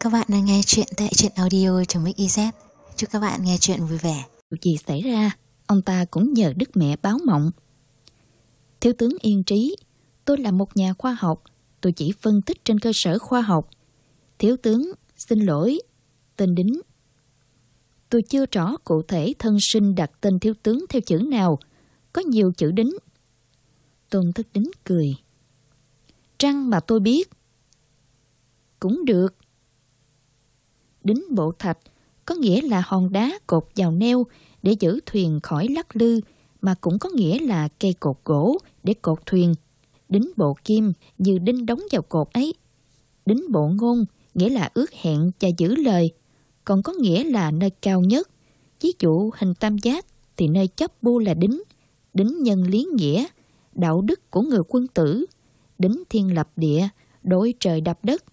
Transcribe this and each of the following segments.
Các bạn đang nghe chuyện tại truyện audio trong Mix Chúc các bạn nghe chuyện vui vẻ. Gì xảy ra, ông ta cũng nhờ đức mẹ báo mộng. Thiếu tướng Yên Trí, tôi là một nhà khoa học, tôi chỉ phân tích trên cơ sở khoa học. Thiếu tướng, xin lỗi, tên đính. Tôi chưa rõ cụ thể thân sinh đặt tên thiếu tướng theo chữ nào, có nhiều chữ đính. Tôn thất đính cười. Trăng mà tôi biết. Cũng được. Đính bộ thạch có nghĩa là hòn đá cột vào neo để giữ thuyền khỏi lắc lư, mà cũng có nghĩa là cây cột gỗ để cột thuyền. Đính bộ kim như đinh đóng vào cột ấy. Đính bộ ngôn nghĩa là ước hẹn và giữ lời, còn có nghĩa là nơi cao nhất. Ví dụ hình tam giác thì nơi chấp bu là đính, đính nhân lý nghĩa, đạo đức của người quân tử, đính thiên lập địa, đối trời đập đất.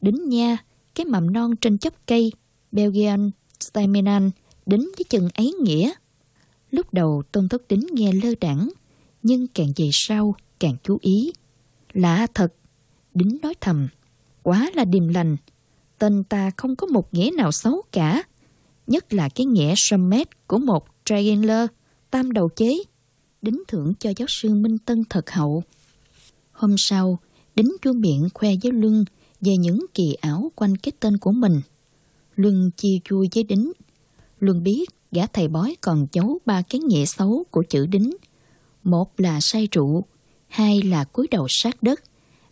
Đính nha, cái mầm non trên chóp cây, Belgian Staminan, đính với chừng ấy nghĩa. Lúc đầu Tôn Thất Đính nghe lơ đẳng, nhưng càng về sau càng chú ý. Lạ thật, Đính nói thầm, quá là điềm lành. Tên ta không có một nghĩa nào xấu cả, nhất là cái nghĩa Summit của một triangular tam đầu chế. Đính thưởng cho giáo sư Minh Tân thật hậu. Hôm sau, Đính chua miệng khoe với Luân về những kỳ ảo quanh cái tên của mình. Luân chia chui với Đính. Luân biết gã thầy bói còn giấu ba cái nghĩa xấu của chữ Đính. Một là say rượu, hai là cúi đầu sát đất,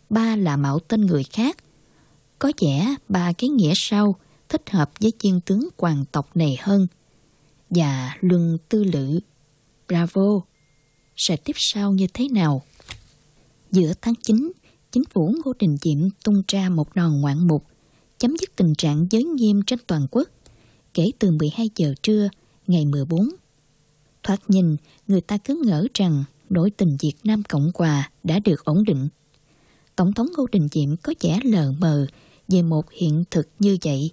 ba là mạo tên người khác. Có vẻ ba cái nghĩa sau thích hợp với chiên tướng hoàng tộc này hơn. Và Luân tư lự. Bravo! Sẽ tiếp sau như thế nào? Giữa tháng 9, chính phủ Ngô Đình Diệm tung ra một đòn ngoạn mục, chấm dứt tình trạng giới nghiêm trên toàn quốc, kể từ 12 giờ trưa ngày 14. Thoạt nhìn, người ta cứ ngỡ rằng đối tình Việt Nam Cộng Hòa đã được ổn định. Tổng thống Ngô Đình Diệm có vẻ lờ mờ về một hiện thực như vậy,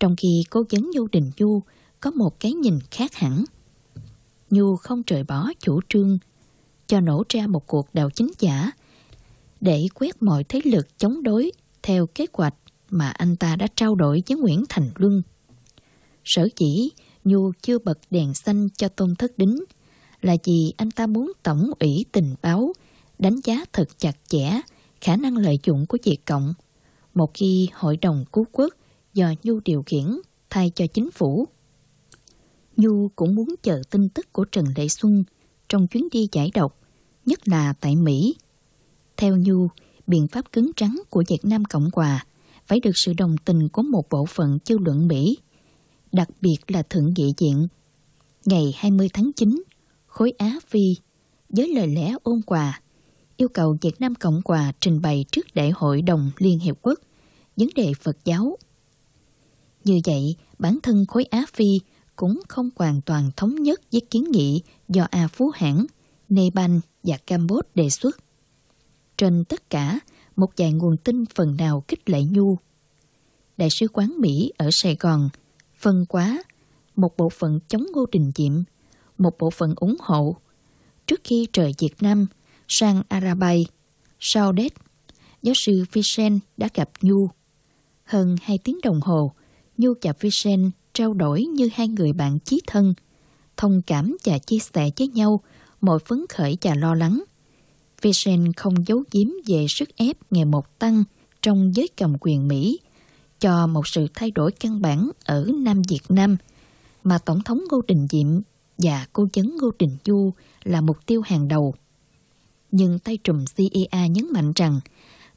trong khi cố vấn Ngô Đình Du có một cái nhìn khác hẳn. Nhu không trời bỏ chủ trương cho nổ ra một cuộc đảo chính giả để quét mọi thế lực chống đối theo kế hoạch mà anh ta đã trao đổi với Nguyễn Thành Luân. Sở chỉ Nhu chưa bật đèn xanh cho Tôn Thất Đính là vì anh ta muốn tổng ủy tình báo đánh giá thật chặt chẽ khả năng lợi dụng của Việt Cộng một khi Hội đồng Cứu Quốc do Nhu điều khiển thay cho chính phủ. Nhu cũng muốn chờ tin tức của Trần Lệ Xuân trong chuyến đi giải độc, nhất là tại Mỹ. Theo Nhu, biện pháp cứng trắng của Việt Nam Cộng Hòa phải được sự đồng tình của một bộ phận dư luận Mỹ, đặc biệt là Thượng nghị viện. Ngày 20 tháng 9, khối Á Phi, với lời lẽ ôn hòa, yêu cầu Việt Nam Cộng Hòa trình bày trước Đại hội đồng Liên Hiệp Quốc vấn đề Phật giáo. Như vậy, bản thân khối Á Phi cũng không hoàn toàn thống nhất với kiến nghị do A Phú Hãn, Nepal và Campuchia đề xuất. Trên tất cả, một vài nguồn tin phần nào kích lệ Nhu. Đại sứ quán Mỹ ở Sài Gòn phân quá một bộ phận chống Ngô Đình Diệm, một bộ phận ủng hộ. Trước khi trời Việt Nam sang Arabay, sau Đết, giáo sư Vincent đã gặp Nhu. Hơn hai tiếng đồng hồ, Nhu và Vincent trao đổi như hai người bạn chí thân, thông cảm và chia sẻ với nhau mọi phấn khởi và lo lắng. Vincent không giấu giếm về sức ép ngày một tăng trong giới cầm quyền Mỹ, cho một sự thay đổi căn bản ở Nam Việt Nam, mà Tổng thống Ngô Đình Diệm và cô chấn Ngô Đình Du là mục tiêu hàng đầu. Nhưng tay trùm CIA nhấn mạnh rằng,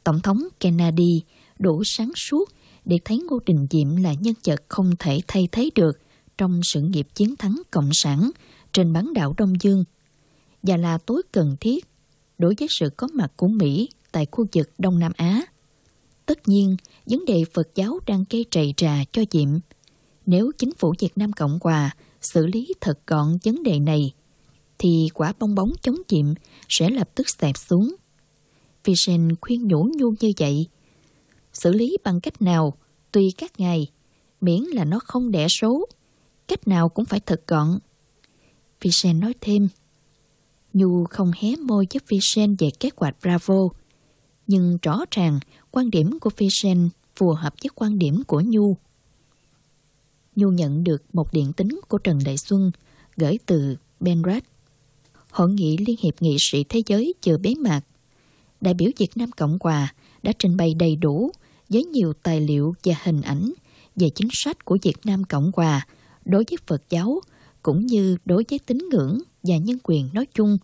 Tổng thống Kennedy đủ sáng suốt để thấy Ngô Đình Diệm là nhân vật không thể thay thế được trong sự nghiệp chiến thắng Cộng sản trên bán đảo Đông Dương và là tối cần thiết đối với sự có mặt của Mỹ tại khu vực Đông Nam Á. Tất nhiên, vấn đề Phật giáo đang gây trầy trà cho Diệm. Nếu chính phủ Việt Nam Cộng Hòa xử lý thật gọn vấn đề này, thì quả bong bóng chống Diệm sẽ lập tức xẹp xuống. Vision khuyên nhủ nhu như vậy. Xử lý bằng cách nào, tùy các ngài, miễn là nó không đẻ số. Cách nào cũng phải thật gọn. Vision nói thêm. Nhu không hé môi với Vincent về kế hoạch Bravo. Nhưng rõ ràng, quan điểm của Vincent phù hợp với quan điểm của Nhu. Nhu nhận được một điện tín của Trần Đại Xuân gửi từ Benrad. Hội nghị Liên hiệp nghị sĩ thế giới chưa bế mạc. Đại biểu Việt Nam Cộng Hòa đã trình bày đầy đủ với nhiều tài liệu và hình ảnh về chính sách của Việt Nam Cộng Hòa đối với Phật giáo cũng như đối với tín ngưỡng và nhân quyền nói chung,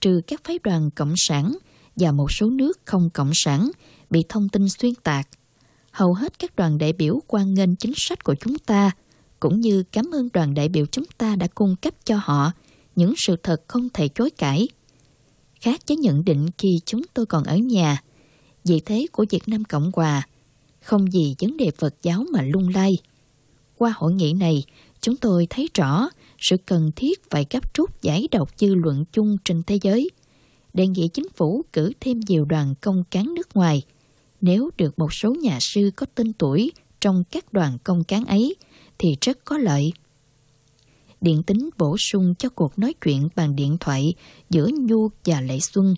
trừ các phái đoàn cộng sản và một số nước không cộng sản bị thông tin xuyên tạc. Hầu hết các đoàn đại biểu quan nghênh chính sách của chúng ta, cũng như cảm ơn đoàn đại biểu chúng ta đã cung cấp cho họ những sự thật không thể chối cãi. Khác với nhận định khi chúng tôi còn ở nhà, vị thế của Việt Nam Cộng Hòa không vì vấn đề Phật giáo mà lung lay. Qua hội nghị này, chúng tôi thấy rõ sự cần thiết phải gấp rút giải độc dư luận chung trên thế giới. Đề nghị chính phủ cử thêm nhiều đoàn công cán nước ngoài. Nếu được một số nhà sư có tên tuổi trong các đoàn công cán ấy, thì rất có lợi. Điện tính bổ sung cho cuộc nói chuyện bằng điện thoại giữa Nhu và Lệ Xuân.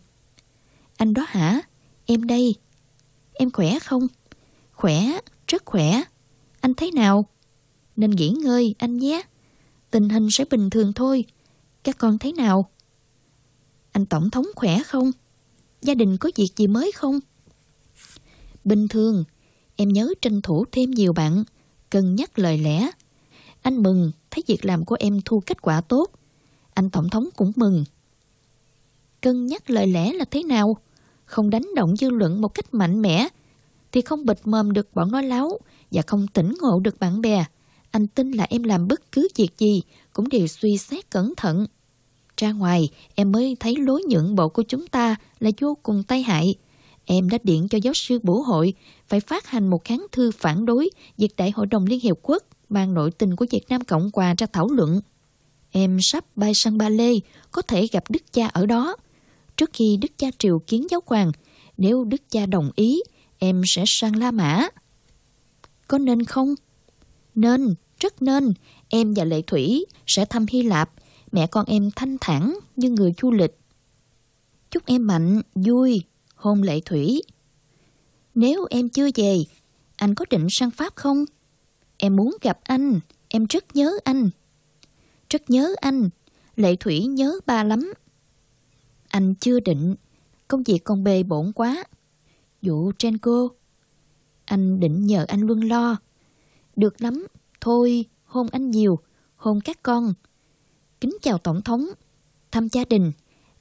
Anh đó hả? Em đây. Em khỏe không? Khỏe, rất khỏe. Anh thấy nào? Nên nghỉ ngơi anh nhé. Tình hình sẽ bình thường thôi. Các con thấy nào? Anh Tổng thống khỏe không? Gia đình có việc gì mới không? Bình thường, em nhớ tranh thủ thêm nhiều bạn, cân nhắc lời lẽ. Anh mừng thấy việc làm của em thu kết quả tốt. Anh Tổng thống cũng mừng. Cân nhắc lời lẽ là thế nào? Không đánh động dư luận một cách mạnh mẽ, thì không bịt mồm được bọn nói láo và không tỉnh ngộ được bạn bè. Anh tin là em làm bất cứ việc gì cũng đều suy xét cẩn thận. Ra ngoài, em mới thấy lối nhượng bộ của chúng ta là vô cùng tai hại. Em đã điện cho giáo sư bổ hội phải phát hành một kháng thư phản đối việc Đại hội đồng Liên Hiệp Quốc mang nội tình của Việt Nam Cộng Hòa ra thảo luận. Em sắp bay sang Ba Lê, có thể gặp Đức cha ở đó. Trước khi Đức cha triều kiến giáo hoàng, nếu Đức cha đồng ý, em sẽ sang La Mã. Có nên không? Nên, rất nên. Em và Lệ Thủy sẽ thăm Hy Lạp. Mẹ con em thanh thản như người du lịch. Chúc em mạnh, vui, hôn Lệ Thủy. Nếu em chưa về, anh có định sang Pháp không? Em muốn gặp anh, em rất nhớ anh. Rất nhớ anh, Lệ Thủy nhớ ba lắm. Anh chưa định, công việc con bề bổn quá. Vụ trên cô. Anh định nhờ anh Luân lo. Được lắm, thôi, hôn anh nhiều, hôn các con. Kính chào Tổng thống, thăm gia đình.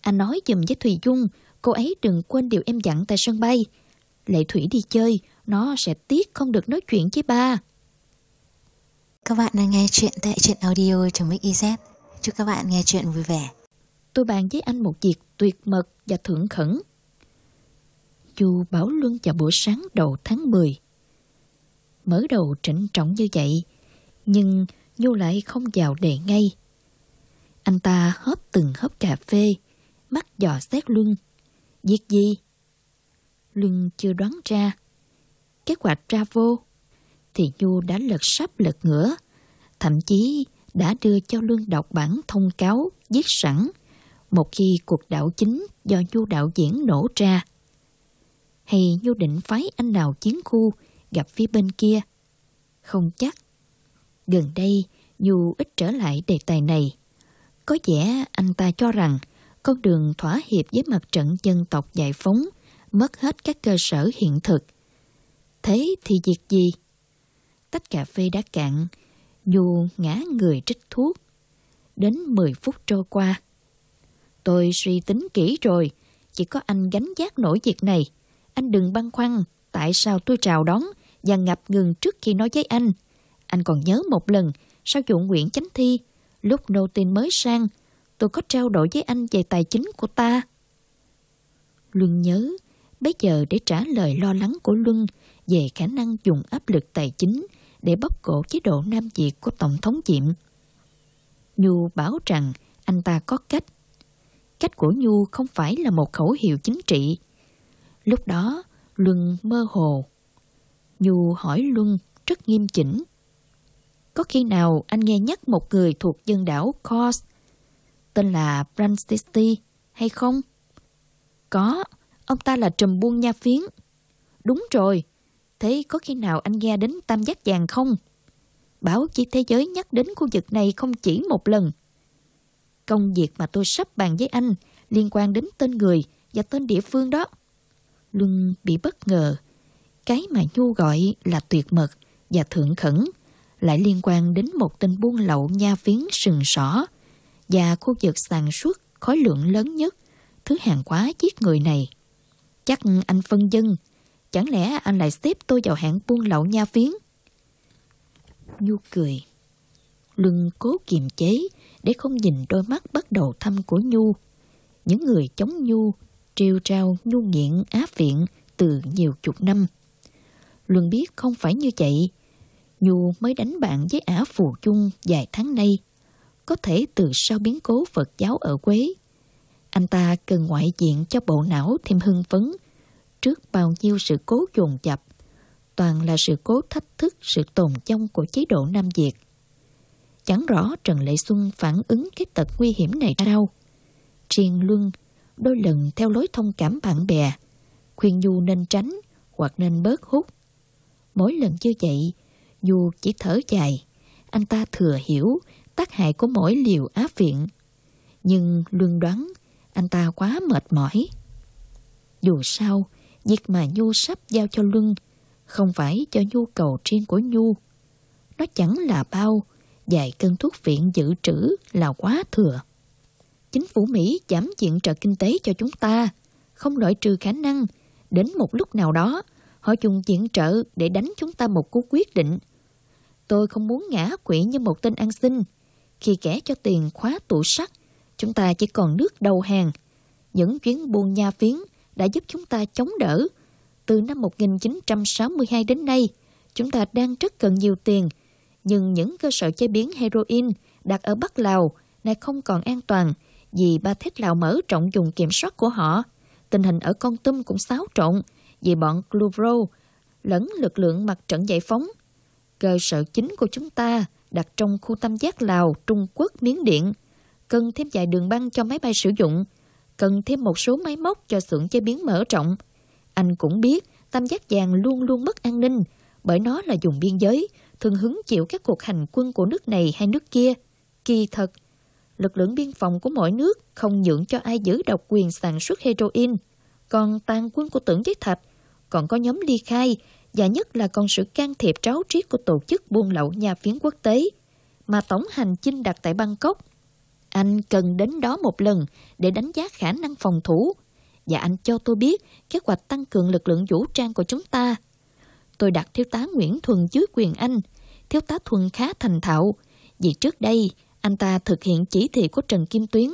Anh nói dùm với Thùy Dung, cô ấy đừng quên điều em dặn tại sân bay. Lệ Thủy đi chơi, nó sẽ tiếc không được nói chuyện với ba. Các bạn đang nghe chuyện tại truyện audio.mix.iz. Chúc các bạn nghe chuyện vui vẻ. Tôi bàn với anh một việc tuyệt mật và thượng khẩn. Chu Bảo Luân vào buổi sáng đầu tháng 10. Mở đầu trịnh trọng như vậy, nhưng Nhu lại không vào đề ngay. Anh ta hớp từng hớp cà phê, mắt dò xét Luân. Việc gì? Luân chưa đoán ra. Kế hoạch ra vô, thì Nhu đã lật sắp lật ngửa, thậm chí đã đưa cho Luân đọc bản thông cáo viết sẵn một khi cuộc đảo chính do Nhu đạo diễn nổ ra. Hay Nhu định phái anh nào chiến khu gặp phía bên kia? Không chắc. Gần đây, dù ít trở lại đề tài này. Có vẻ anh ta cho rằng con đường thỏa hiệp với mặt trận dân tộc giải phóng mất hết các cơ sở hiện thực. Thế thì việc gì? Tách cà phê đã cạn, dù ngã người trích thuốc. Đến 10 phút trôi qua. Tôi suy tính kỹ rồi, chỉ có anh gánh giác nổi việc này. Anh đừng băn khoăn, tại sao tôi chào đón và ngập ngừng trước khi nói với anh. Anh còn nhớ một lần, sau vụ nguyện chánh thi, lúc nô tin mới sang, tôi có trao đổi với anh về tài chính của ta. Luân nhớ, bây giờ để trả lời lo lắng của Luân về khả năng dùng áp lực tài chính để bóp cổ chế độ Nam Việt của Tổng thống Diệm. Nhu bảo rằng anh ta có cách. Cách của Nhu không phải là một khẩu hiệu chính trị. Lúc đó, Luân mơ hồ. Nhu hỏi Luân rất nghiêm chỉnh. Có khi nào anh nghe nhắc một người thuộc dân đảo Kors tên là Branstisti hay không? Có, ông ta là trùm buôn nha phiến. Đúng rồi, Thế có khi nào anh nghe đến tam giác vàng không? Báo chí thế giới nhắc đến khu vực này không chỉ một lần. Công việc mà tôi sắp bàn với anh liên quan đến tên người và tên địa phương đó. Luân bị bất ngờ. Cái mà Nhu gọi là tuyệt mật và thượng khẩn lại liên quan đến một tên buôn lậu nha phiến sừng sỏ và khu vực sản xuất khối lượng lớn nhất thứ hàng hóa giết người này. Chắc anh phân dân, chẳng lẽ anh lại xếp tôi vào hạng buôn lậu nha phiến? Nhu cười. Luân cố kiềm chế để không nhìn đôi mắt bắt đầu thâm của Nhu. Những người chống Nhu, trêu trao Nhu nghiện áp viện từ nhiều chục năm. Luân biết không phải như vậy. Nhu mới đánh bạn với Ả Phù Chung vài tháng nay. Có thể từ sau biến cố Phật giáo ở Quế. Anh ta cần ngoại diện cho bộ não thêm hưng phấn trước bao nhiêu sự cố dồn dập. Toàn là sự cố thách thức sự tồn trong của chế độ Nam Việt. Chẳng rõ Trần Lệ Xuân phản ứng cái tật nguy hiểm này ra đâu. Triền Luân đôi lần theo lối thông cảm bạn bè, khuyên Du nên tránh hoặc nên bớt hút. Mỗi lần như vậy, dù chỉ thở dài, anh ta thừa hiểu tác hại của mỗi liều áp viện. Nhưng luôn đoán anh ta quá mệt mỏi. Dù sao, việc mà Nhu sắp giao cho Luân không phải cho nhu cầu riêng của Nhu. Nó chẳng là bao, vài cân thuốc viện dự trữ là quá thừa. Chính phủ Mỹ giảm diện trợ kinh tế cho chúng ta, không loại trừ khả năng đến một lúc nào đó họ dùng diện trợ để đánh chúng ta một cú quyết định. Tôi không muốn ngã quỵ như một tên ăn xin. Khi kẻ cho tiền khóa tủ sắt, chúng ta chỉ còn nước đầu hàng. Những chuyến buôn nha phiến đã giúp chúng ta chống đỡ. Từ năm 1962 đến nay, chúng ta đang rất cần nhiều tiền, nhưng những cơ sở chế biến heroin đặt ở Bắc Lào nay không còn an toàn vì ba thết Lào mở rộng dùng kiểm soát của họ. Tình hình ở Con Tum cũng xáo trộn vì bọn Clouvro lẫn lực lượng mặt trận giải phóng. Cơ sở chính của chúng ta đặt trong khu tam giác Lào, Trung Quốc, Miến Điện. Cần thêm dài đường băng cho máy bay sử dụng. Cần thêm một số máy móc cho xưởng chế biến mở rộng. Anh cũng biết tam giác vàng luôn luôn mất an ninh bởi nó là dùng biên giới, thường hứng chịu các cuộc hành quân của nước này hay nước kia. Kỳ thật, lực lượng biên phòng của mỗi nước không nhượng cho ai giữ độc quyền sản xuất heroin. Còn tàn quân của tưởng giới thạch, còn có nhóm ly khai và nhất là còn sự can thiệp tráo triết của tổ chức buôn lậu nhà phiến quốc tế mà tổng hành chinh đặt tại Bangkok. Anh cần đến đó một lần để đánh giá khả năng phòng thủ và anh cho tôi biết kế hoạch tăng cường lực lượng vũ trang của chúng ta. Tôi đặt thiếu tá Nguyễn Thuần dưới quyền anh. Thiếu tá Thuần khá thành thạo, vì trước đây anh ta thực hiện chỉ thị của Trần Kim Tuyến.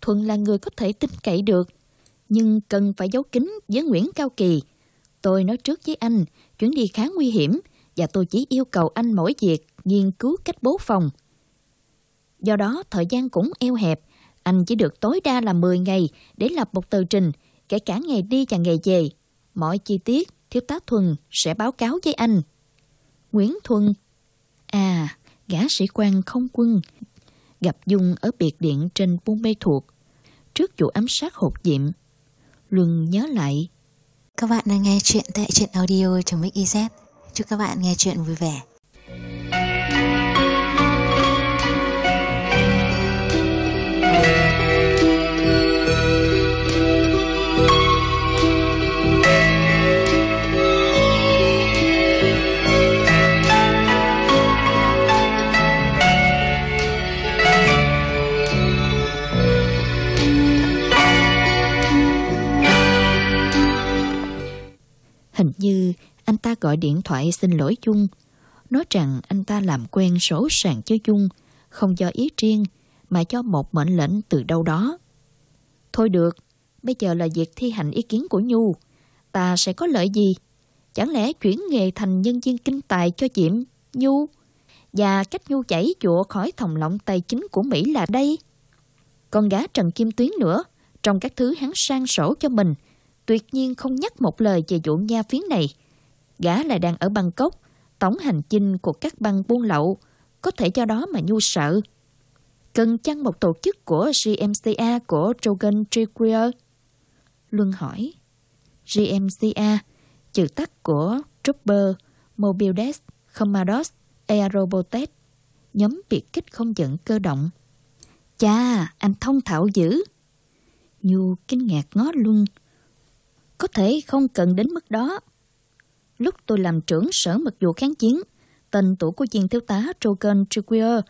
Thuần là người có thể tin cậy được, nhưng cần phải giấu kín với Nguyễn Cao Kỳ Tôi nói trước với anh, chuyến đi khá nguy hiểm và tôi chỉ yêu cầu anh mỗi việc nghiên cứu cách bố phòng. Do đó, thời gian cũng eo hẹp. Anh chỉ được tối đa là 10 ngày để lập một tờ trình, kể cả ngày đi và ngày về. Mọi chi tiết, thiếu tá Thuần sẽ báo cáo với anh. Nguyễn Thuần À, gã sĩ quan không quân gặp Dung ở biệt điện trên Buôn Mê Thuộc trước vụ ám sát hột diệm. Luân nhớ lại các bạn đang nghe chuyện tại truyện audio.mix.iz. Chúc các bạn nghe chuyện vui vẻ. Như anh ta gọi điện thoại xin lỗi Dung, nói rằng anh ta làm quen số sàn cho Dung, không do ý riêng, mà cho một mệnh lệnh từ đâu đó. Thôi được, bây giờ là việc thi hành ý kiến của Nhu. Ta sẽ có lợi gì? Chẳng lẽ chuyển nghề thành nhân viên kinh tài cho Diệm, Nhu? Và cách Nhu chảy chụa khỏi thòng lọng tài chính của Mỹ là đây. Con gái Trần Kim Tuyến nữa, trong các thứ hắn sang sổ cho mình, tuyệt nhiên không nhắc một lời về vụ nha phiến này. Gã lại đang ở Bangkok, tổng hành chinh của các băng buôn lậu, có thể do đó mà nhu sợ. Cần chăng một tổ chức của GMCA của Jogan Tricquier? Luân hỏi. GMCA, chữ tắt của Trooper, Mobiles, Commandos, aerobotes nhóm biệt kích không dẫn cơ động. Cha, anh thông thạo dữ. Nhu kinh ngạc ngó Luân. Có thể không cần đến mức đó. Lúc tôi làm trưởng sở mật vụ kháng chiến, tên tuổi của viên thiếu tá Trogan Triguier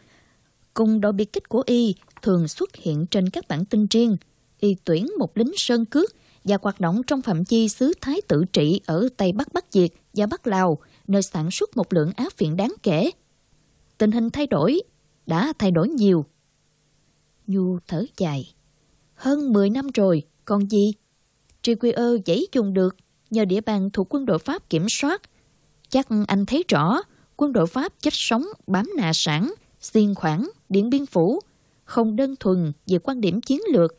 cùng đội biệt kích của Y thường xuất hiện trên các bản tin riêng. Y tuyển một lính sơn cước và hoạt động trong phạm chi xứ Thái Tử Trị ở Tây Bắc Bắc Việt và Bắc Lào, nơi sản xuất một lượng áp phiện đáng kể. Tình hình thay đổi, đã thay đổi nhiều. Nhu thở dài. Hơn 10 năm rồi, còn gì? Triguier dãy dùng được nhờ địa bàn thuộc quân đội Pháp kiểm soát. Chắc anh thấy rõ, quân đội Pháp chết sống bám nạ sản, xiên khoảng, điện biên phủ, không đơn thuần về quan điểm chiến lược.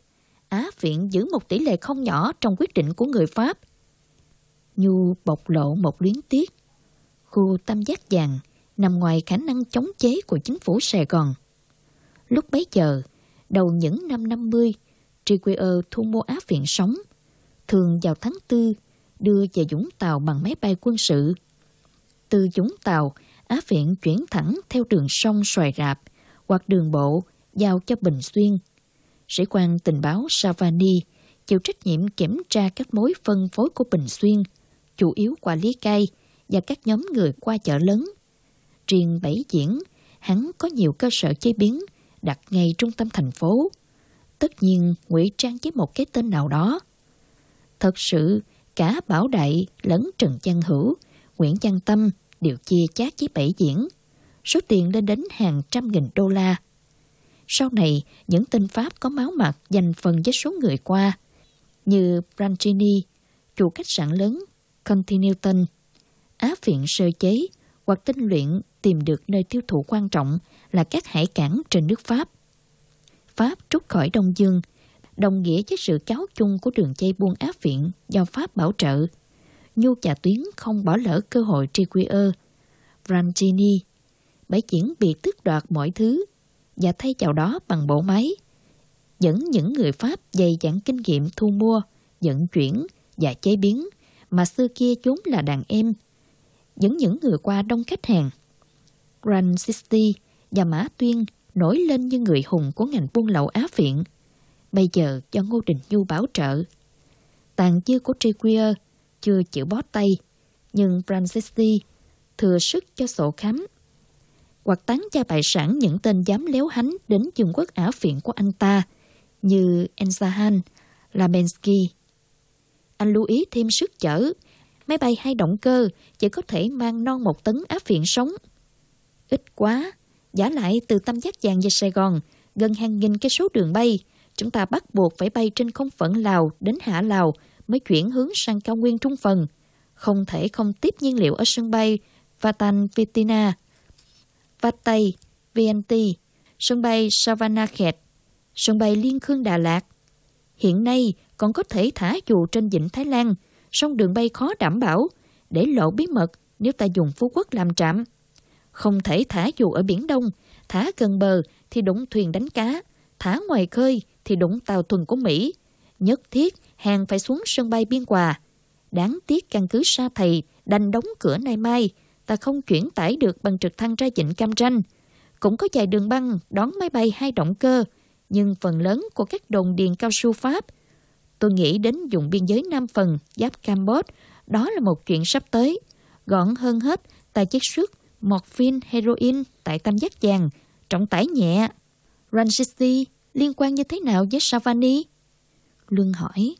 Á Viện giữ một tỷ lệ không nhỏ trong quyết định của người Pháp. Nhu bộc lộ một luyến tiếc. Khu tam giác vàng nằm ngoài khả năng chống chế của chính phủ Sài Gòn. Lúc bấy giờ, đầu những năm 50, Triguier thu mua Á Viện sống. Thường vào tháng 4, đưa về Dũng Tàu bằng máy bay quân sự. Từ Dũng Tàu, Á Viện chuyển thẳng theo đường sông Xoài Rạp hoặc đường bộ giao cho Bình Xuyên. Sĩ quan tình báo Savani chịu trách nhiệm kiểm tra các mối phân phối của Bình Xuyên, chủ yếu qua Lý Cai và các nhóm người qua chợ lớn. Riêng Bảy Diễn, hắn có nhiều cơ sở chế biến đặt ngay trung tâm thành phố. Tất nhiên ngụy trang với một cái tên nào đó. Thật sự, cả Bảo Đại lẫn Trần Văn Hữu, Nguyễn Văn Tâm đều chia chác với Bảy Diễn. Số tiền lên đến hàng trăm nghìn đô la. Sau này, những tên Pháp có máu mặt dành phần với số người qua, như Brancini chủ khách sạn lớn Continental, Á viện sơ chế hoặc tinh luyện tìm được nơi tiêu thụ quan trọng là các hải cảng trên nước Pháp. Pháp rút khỏi Đông Dương, đồng nghĩa với sự cháo chung của đường dây buôn Á viện do Pháp bảo trợ. Nhu Trà Tuyến không bỏ lỡ cơ hội Triguier, Brangini, Bãi diễn bị tước đoạt mọi thứ và thay vào đó bằng bộ máy. Dẫn những người Pháp dày dặn kinh nghiệm thu mua, vận chuyển và chế biến mà xưa kia chúng là đàn em. Dẫn những người qua đông khách hàng. Grand City và Mã Tuyên nổi lên như người hùng của ngành buôn lậu Á Viện. Bây giờ do Ngô Đình Nhu bảo trợ. Tàn dư của Trequier chưa chịu bó tay, nhưng Francisci thừa sức cho sổ khám hoặc tán cho bại sản những tên dám léo hánh đến vương quốc ả phiện của anh ta, như Enzahan, Labensky. Anh lưu ý thêm sức chở, máy bay hai động cơ chỉ có thể mang non một tấn áp phiện sống. Ít quá, giả lại từ tâm giác vàng về Sài Gòn, gần hàng nghìn cái số đường bay, chúng ta bắt buộc phải bay trên không phận Lào đến Hạ Lào mới chuyển hướng sang cao nguyên trung phần. Không thể không tiếp nhiên liệu ở sân bay Vatan Vitina vatay VNT, sân bay Savanakhet, sân bay Liên Khương Đà Lạt. Hiện nay còn có thể thả dù trên vịnh Thái Lan, song đường bay khó đảm bảo, để lộ bí mật nếu ta dùng Phú Quốc làm trạm. Không thể thả dù ở Biển Đông, thả gần bờ thì đụng thuyền đánh cá, thả ngoài khơi thì đụng tàu tuần của Mỹ. Nhất thiết hàng phải xuống sân bay Biên Hòa. Đáng tiếc căn cứ Sa Thầy đành đóng cửa nay mai, ta không chuyển tải được bằng trực thăng ra vịnh Cam Ranh. Cũng có vài đường băng đón máy bay hai động cơ, nhưng phần lớn của các đồn điền cao su Pháp. Tôi nghĩ đến dùng biên giới Nam Phần, giáp Campuchia, đó là một chuyện sắp tới. Gọn hơn hết, ta chiết xuất morphine, heroin tại tam giác vàng, trọng tải nhẹ. Ranjitsi liên quan như thế nào với Savani? Luân hỏi.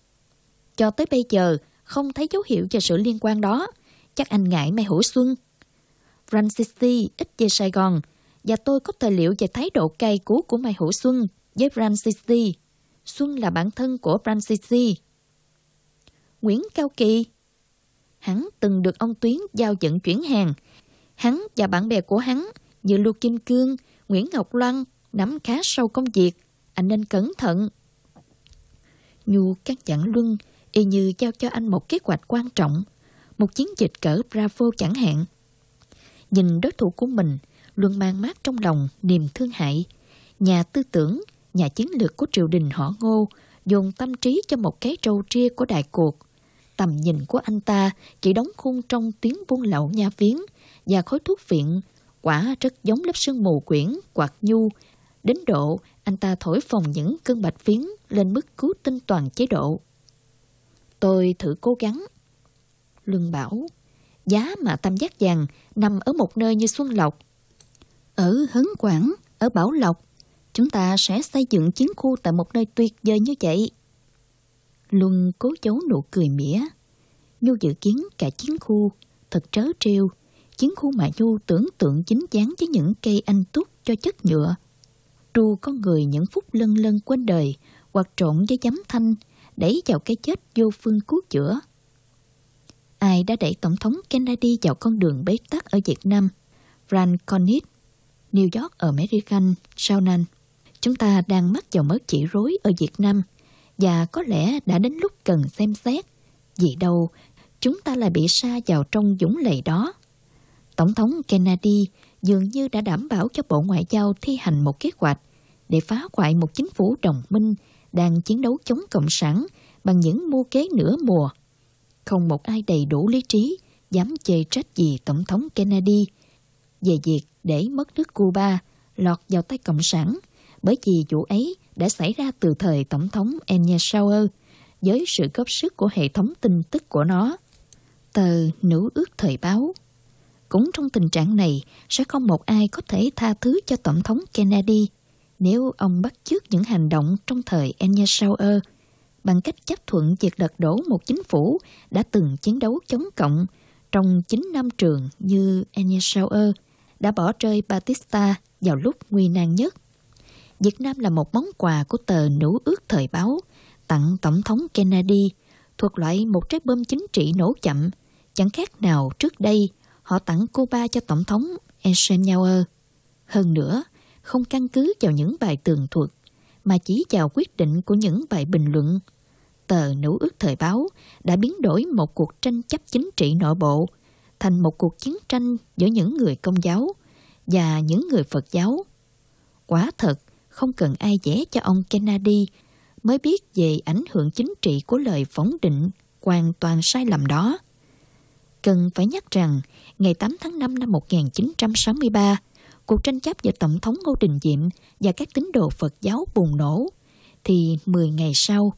Cho tới bây giờ, không thấy dấu hiệu cho sự liên quan đó. Chắc anh ngại Mai Hữu Xuân. Ranjitsi ít về Sài Gòn và tôi có tài liệu về thái độ cay cú của Mai Hữu Xuân với Francis Xuân là bản thân của Francis Nguyễn Cao Kỳ Hắn từng được ông Tuyến giao dẫn chuyển hàng. Hắn và bạn bè của hắn như Lưu Kim Cương, Nguyễn Ngọc Loan nắm khá sâu công việc. Anh nên cẩn thận. Nhu căn dặn Luân y như giao cho anh một kế hoạch quan trọng. Một chiến dịch cỡ Bravo chẳng hạn. Nhìn đối thủ của mình, luôn mang mát trong lòng niềm thương hại. Nhà tư tưởng, nhà chiến lược của triều đình họ ngô dồn tâm trí cho một cái trâu ria của đại cuộc. tầm nhìn của anh ta chỉ đóng khung trong tiếng buôn lậu nha viếng và khói thuốc viện, quả rất giống lớp sương mù quyển, quạt nhu. Đến độ anh ta thổi phồng những cơn bạch phiến lên mức cứu tinh toàn chế độ. Tôi thử cố gắng. Luân bảo, giá mà tam giác vàng nằm ở một nơi như Xuân Lộc. Ở Hấn Quảng, ở Bảo Lộc, chúng ta sẽ xây dựng chiến khu tại một nơi tuyệt vời như vậy. Luân cố giấu nụ cười mỉa. Nhu dự kiến cả chiến khu, thật trớ trêu. Chiến khu mà Nhu tưởng tượng chính chắn với những cây anh túc cho chất nhựa. Tru con người những phút lân lân quên đời, hoặc trộn với giấm thanh, đẩy vào cái chết vô phương cứu chữa. Ai đã đẩy Tổng thống Kennedy vào con đường bế tắc ở Việt Nam? Frank Connick, New York American, Shaunan. Chúng ta đang mắc vào mớ chỉ rối ở Việt Nam và có lẽ đã đến lúc cần xem xét. Vì đâu, chúng ta lại bị sa vào trong dũng lầy đó. Tổng thống Kennedy dường như đã đảm bảo cho Bộ Ngoại giao thi hành một kế hoạch để phá hoại một chính phủ đồng minh đang chiến đấu chống Cộng sản bằng những mưu kế nửa mùa. Không một ai đầy đủ lý trí dám chê trách gì Tổng thống Kennedy về việc để mất nước Cuba lọt vào tay Cộng sản bởi vì vụ ấy đã xảy ra từ thời Tổng thống Eisenhower với sự góp sức của hệ thống tin tức của nó. Tờ Nữ ước thời báo Cũng trong tình trạng này, sẽ không một ai có thể tha thứ cho Tổng thống Kennedy nếu ông bắt chước những hành động trong thời Eisenhower bằng cách chấp thuận việc lật đổ một chính phủ đã từng chiến đấu chống cộng trong chín năm trường như Eisenhower đã bỏ rơi Batista vào lúc nguy nan nhất. Việt Nam là một món quà của tờ Nữ ước thời báo tặng Tổng thống Kennedy thuộc loại một trái bom chính trị nổ chậm, chẳng khác nào trước đây họ tặng Cuba cho Tổng thống Eisenhower. Hơn nữa, không căn cứ vào những bài tường thuật, mà chỉ vào quyết định của những bài bình luận. Tờ Nữ ước thời báo đã biến đổi một cuộc tranh chấp chính trị nội bộ thành một cuộc chiến tranh giữa những người công giáo và những người Phật giáo. Quả thật, không cần ai vẽ cho ông Kennedy mới biết về ảnh hưởng chính trị của lời phóng định hoàn toàn sai lầm đó. Cần phải nhắc rằng, ngày 8 tháng 5 năm 1963, cuộc tranh chấp giữa Tổng thống Ngô Đình Diệm và các tín đồ Phật giáo bùng nổ, thì 10 ngày sau,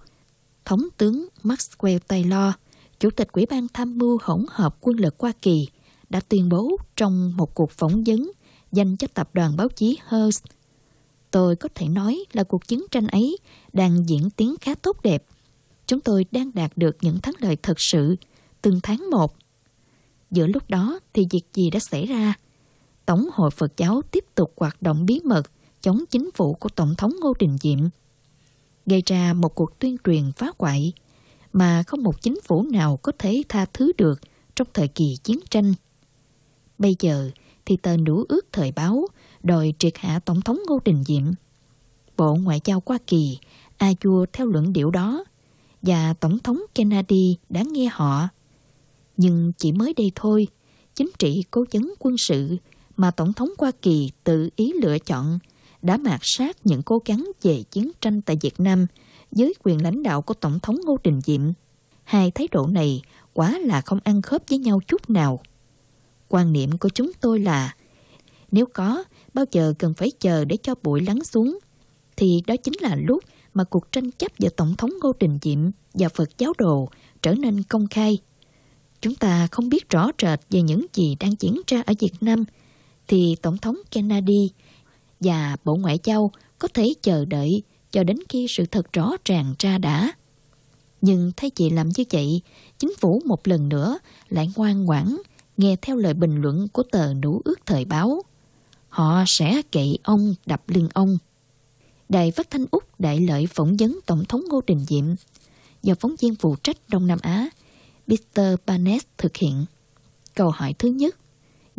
Thống tướng Maxwell Taylor, Chủ tịch Ủy ban Tham mưu hỗn hợp quân lực Hoa Kỳ, đã tuyên bố trong một cuộc phỏng vấn dành cho tập đoàn báo chí Hearst Tôi có thể nói là cuộc chiến tranh ấy đang diễn tiến khá tốt đẹp. Chúng tôi đang đạt được những thắng lợi thật sự từng tháng một. Giữa lúc đó thì việc gì đã xảy ra? Tổng hội Phật giáo tiếp tục hoạt động bí mật chống chính phủ của Tổng thống Ngô Đình Diệm, gây ra một cuộc tuyên truyền phá hoại mà không một chính phủ nào có thể tha thứ được trong thời kỳ chiến tranh. Bây giờ thì tờ nữ ước thời báo đòi triệt hạ Tổng thống Ngô Đình Diệm. Bộ Ngoại giao Hoa Kỳ A chua theo luận điệu đó và Tổng thống Kennedy đã nghe họ. Nhưng chỉ mới đây thôi, chính trị cố vấn quân sự mà Tổng thống Hoa Kỳ tự ý lựa chọn đã mạt sát những cố gắng về chiến tranh tại Việt Nam dưới quyền lãnh đạo của Tổng thống Ngô Đình Diệm. Hai thái độ này quá là không ăn khớp với nhau chút nào. Quan niệm của chúng tôi là nếu có bao giờ cần phải chờ để cho bụi lắng xuống, thì đó chính là lúc mà cuộc tranh chấp giữa Tổng thống Ngô Đình Diệm và Phật giáo đồ trở nên công khai. Chúng ta không biết rõ rệt về những gì đang diễn ra ở Việt Nam, thì Tổng thống Kennedy và Bộ Ngoại giao có thể chờ đợi cho đến khi sự thật rõ ràng ra đã. Nhưng thấy chị làm như vậy, chính phủ một lần nữa lại ngoan ngoãn nghe theo lời bình luận của tờ Nũ ước thời báo họ sẽ kỵ ông đập lưng ông. Đài phát thanh Úc đại lợi phỏng vấn Tổng thống Ngô Đình Diệm do phóng viên phụ trách Đông Nam Á Peter Barnes thực hiện. Câu hỏi thứ nhất,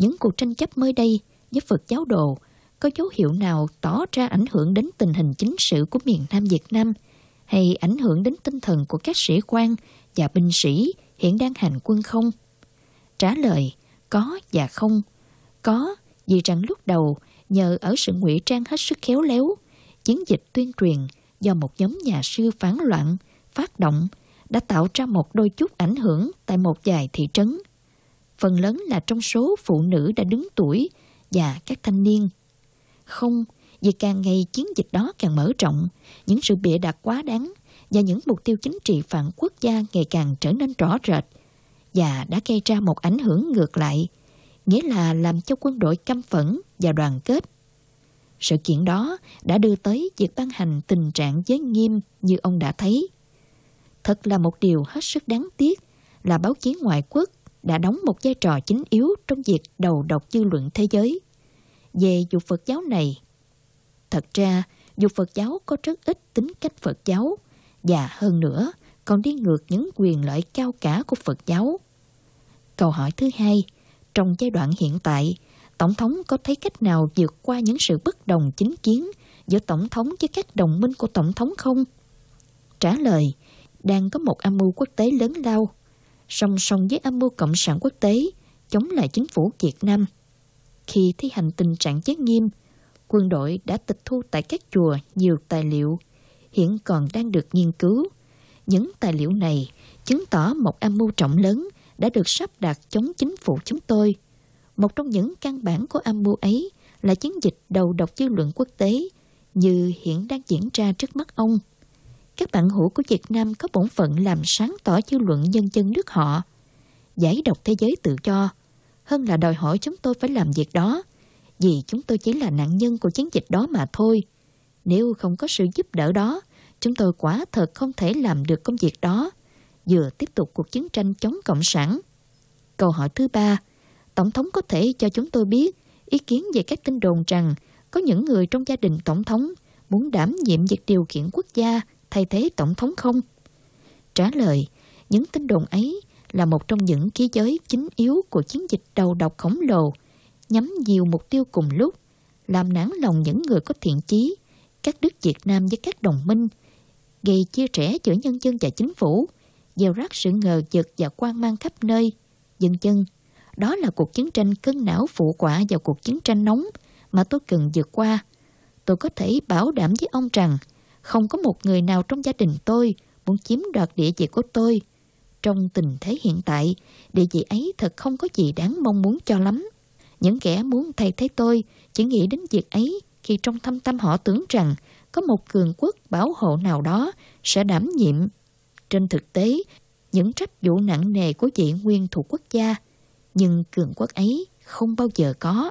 những cuộc tranh chấp mới đây với Phật giáo đồ có dấu hiệu nào tỏ ra ảnh hưởng đến tình hình chính sự của miền Nam Việt Nam hay ảnh hưởng đến tinh thần của các sĩ quan và binh sĩ hiện đang hành quân không? Trả lời, có và không. Có vì rằng lúc đầu, nhờ ở sự ngụy trang hết sức khéo léo, chiến dịch tuyên truyền do một nhóm nhà sư phản loạn phát động đã tạo ra một đôi chút ảnh hưởng tại một vài thị trấn. Phần lớn là trong số phụ nữ đã đứng tuổi và các thanh niên. Không, vì càng ngày chiến dịch đó càng mở rộng, những sự bịa đặt quá đáng và những mục tiêu chính trị phản quốc gia ngày càng trở nên rõ rệt và đã gây ra một ảnh hưởng ngược lại, nghĩa là làm cho quân đội căm phẫn và đoàn kết. Sự kiện đó đã đưa tới việc ban hành tình trạng giới nghiêm như ông đã thấy. Thật là một điều hết sức đáng tiếc là báo chí ngoại quốc đã đóng một vai trò chính yếu trong việc đầu độc dư luận thế giới. Về dục Phật giáo này, thật ra dục Phật giáo có rất ít tính cách Phật giáo và hơn nữa còn đi ngược những quyền lợi cao cả của Phật giáo. Câu hỏi thứ hai, trong giai đoạn hiện tại, Tổng thống có thấy cách nào vượt qua những sự bất đồng chính kiến giữa Tổng thống với các đồng minh của Tổng thống không? Trả lời, đang có một âm mưu quốc tế lớn lao, song song với âm mưu cộng sản quốc tế chống lại chính phủ Việt Nam. Khi thi hành tình trạng giới nghiêm, quân đội đã tịch thu tại các chùa nhiều tài liệu, hiện còn đang được nghiên cứu. Những tài liệu này chứng tỏ một âm mưu trọng lớn đã được sắp đặt chống chính phủ chúng tôi. Một trong những căn bản của âm mưu ấy là chiến dịch đầu độc dư luận quốc tế như hiện đang diễn ra trước mắt ông. Các bạn hữu của Việt Nam có bổn phận làm sáng tỏ dư luận nhân dân nước họ, giải độc thế giới tự do, hơn là đòi hỏi chúng tôi phải làm việc đó, vì chúng tôi chỉ là nạn nhân của chiến dịch đó mà thôi. Nếu không có sự giúp đỡ đó, chúng tôi quả thật không thể làm được công việc đó, vừa tiếp tục cuộc chiến tranh chống Cộng sản. Câu hỏi thứ ba, Tổng thống có thể cho chúng tôi biết ý kiến về các tin đồn rằng có những người trong gia đình Tổng thống muốn đảm nhiệm việc điều khiển quốc gia thay thế Tổng thống không? Trả lời, những tin đồn ấy là một trong những khí giới chính yếu của chiến dịch đầu độc khổng lồ, nhắm nhiều mục tiêu cùng lúc, làm nản lòng những người có thiện chí, các nước Việt Nam với các đồng minh, gây chia rẽ giữa nhân dân và chính phủ, gieo rắc sự ngờ vực và quan mang khắp nơi. Dân chân, đó là cuộc chiến tranh cân não phụ quả vào cuộc chiến tranh nóng mà tôi cần vượt qua. Tôi có thể bảo đảm với ông rằng không có một người nào trong gia đình tôi muốn chiếm đoạt địa vị của tôi. Trong tình thế hiện tại, địa vị ấy thật không có gì đáng mong muốn cho lắm. Những kẻ muốn thay thế tôi chỉ nghĩ đến việc ấy khi trong thâm tâm họ tưởng rằng có một cường quốc bảo hộ nào đó sẽ đảm nhiệm. Trên thực tế, những trách vụ nặng nề của vị nguyên thủ quốc gia, nhưng cường quốc ấy không bao giờ có.